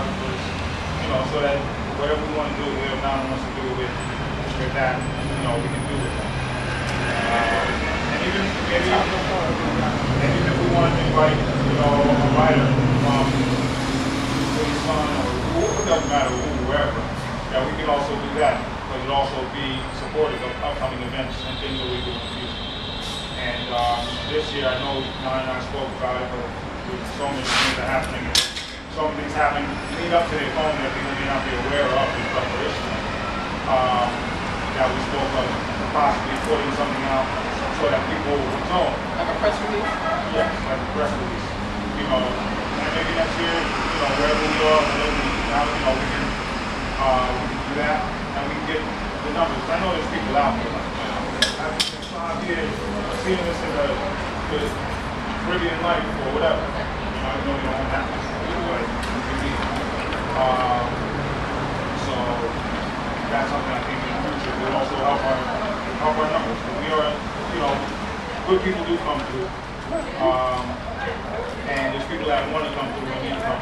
you know, so that whatever we want to do, whatever Nana wants to do with, with that, you know, we can do with that. Uh, and even maybe, and even if we want to invite, you know, a writer from Sun or who- it doesn't matter who, whoever, that we can also do that, but it also be supportive of upcoming events and things that we do in the future. And um, this year, I know Nana and I spoke about it, but with so many things that are happening, so many things happening lead up to their phone that people may not be aware of in preparation. Um, that we spoke of possibly putting something out so that people would know Like a press release? Yes, like a press release, you know, and maybe next year, you know, wherever we are, wherever we, now, you know, we can, uh, we can do that, and we can get the numbers. I know there's people out there, I've been five years, seeing this in the, the Caribbean life or whatever, you know, I know we don't have to, but we need, um, so, think in the future will also help our, help our numbers. We are, you know, good people do come through. Um, and there's people that want to come through and need to come